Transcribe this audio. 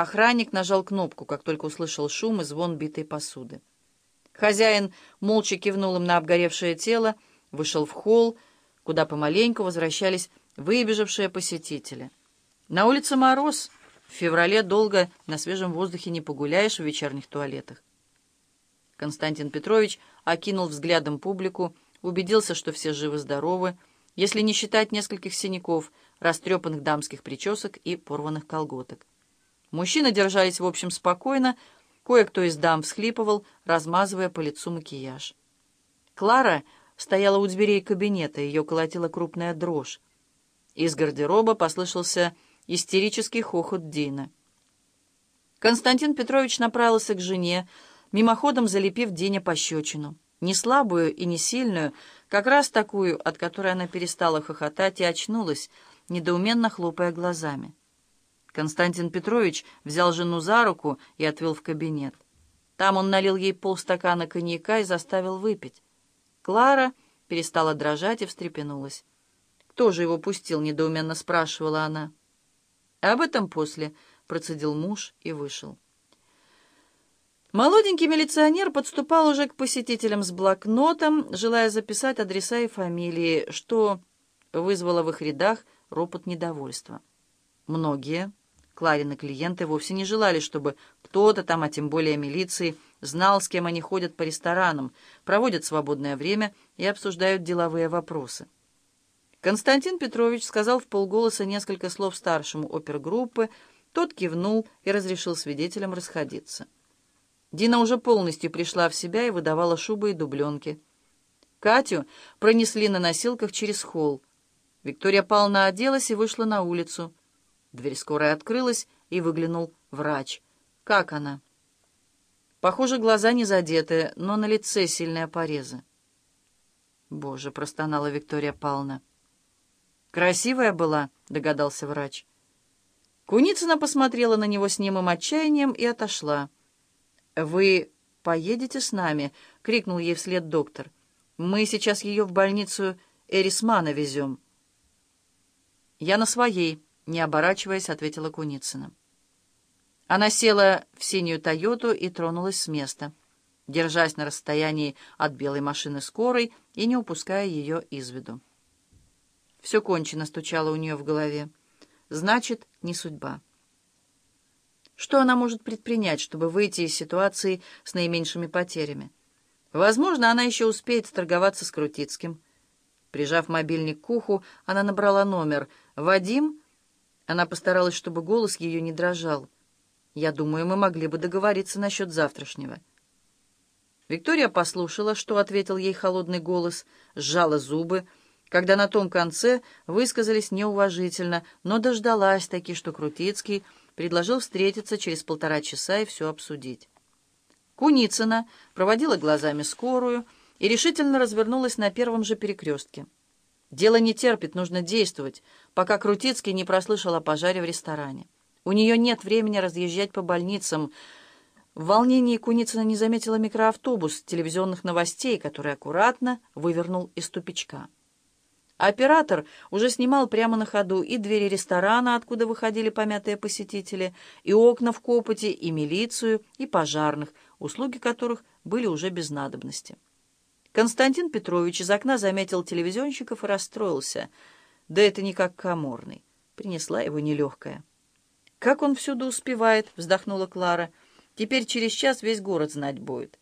Охранник нажал кнопку, как только услышал шум и звон битой посуды. Хозяин молча кивнул им на обгоревшее тело, вышел в холл, куда помаленьку возвращались выбежавшие посетители. На улице мороз. В феврале долго на свежем воздухе не погуляешь в вечерних туалетах. Константин Петрович окинул взглядом публику, убедился, что все живы-здоровы, если не считать нескольких синяков, растрепанных дамских причесок и порванных колготок. Мужчины держались, в общем, спокойно, кое-кто из дам всхлипывал, размазывая по лицу макияж. Клара стояла у дверей кабинета, ее колотила крупная дрожь. Из гардероба послышался истерический хохот Дина. Константин Петрович направился к жене, мимоходом залепив Дине пощечину. Не слабую и не сильную, как раз такую, от которой она перестала хохотать и очнулась, недоуменно хлопая глазами. Константин Петрович взял жену за руку и отвел в кабинет. Там он налил ей полстакана коньяка и заставил выпить. Клара перестала дрожать и встрепенулась. «Кто же его пустил?» — недоуменно спрашивала она. «Об этом после», — процедил муж и вышел. Молоденький милиционер подступал уже к посетителям с блокнотом, желая записать адреса и фамилии, что вызвало в их рядах ропот недовольства. Многие, Кларины клиенты, вовсе не желали, чтобы кто-то там, а тем более милиции, знал, с кем они ходят по ресторанам, проводят свободное время и обсуждают деловые вопросы. Константин Петрович сказал в полголоса несколько слов старшему опергруппы, тот кивнул и разрешил свидетелям расходиться. Дина уже полностью пришла в себя и выдавала шубы и дубленки. Катю пронесли на носилках через холл. Виктория Павловна оделась и вышла на улицу. Дверь скорой открылась, и выглянул врач. «Как она?» Похоже, глаза не задеты, но на лице сильные порезы. «Боже!» — простонала Виктория Павловна. «Красивая была», — догадался врач. Куницына посмотрела на него с немым отчаянием и отошла. «Вы поедете с нами?» — крикнул ей вслед доктор. «Мы сейчас ее в больницу Эрисмана везем». «Я на своей», — не оборачиваясь, ответила Куницына. Она села в синюю «Тойоту» и тронулась с места, держась на расстоянии от белой машины скорой и не упуская ее из виду. Все кончено стучало у нее в голове. Значит, не судьба. Что она может предпринять, чтобы выйти из ситуации с наименьшими потерями? Возможно, она еще успеет торговаться с Крутицким. Прижав мобильник к уху, она набрала номер. «Вадим?» Она постаралась, чтобы голос ее не дрожал. «Я думаю, мы могли бы договориться насчет завтрашнего». Виктория послушала, что ответил ей холодный голос, сжала зубы, когда на том конце высказались неуважительно, но дождалась таки, что Крутицкий предложил встретиться через полтора часа и все обсудить. Куницына проводила глазами скорую и решительно развернулась на первом же перекрестке. Дело не терпит, нужно действовать, пока Крутицкий не прослышал о пожаре в ресторане. У нее нет времени разъезжать по больницам. В волнении Куницына не заметила микроавтобус телевизионных новостей, который аккуратно вывернул из тупичка. Оператор уже снимал прямо на ходу и двери ресторана, откуда выходили помятые посетители, и окна в копоте, и милицию, и пожарных, услуги которых были уже без надобности. Константин Петрович из окна заметил телевизионщиков и расстроился. Да это не как коморный. Принесла его нелегкая. «Как он всюду успевает?» — вздохнула Клара. «Теперь через час весь город знать будет».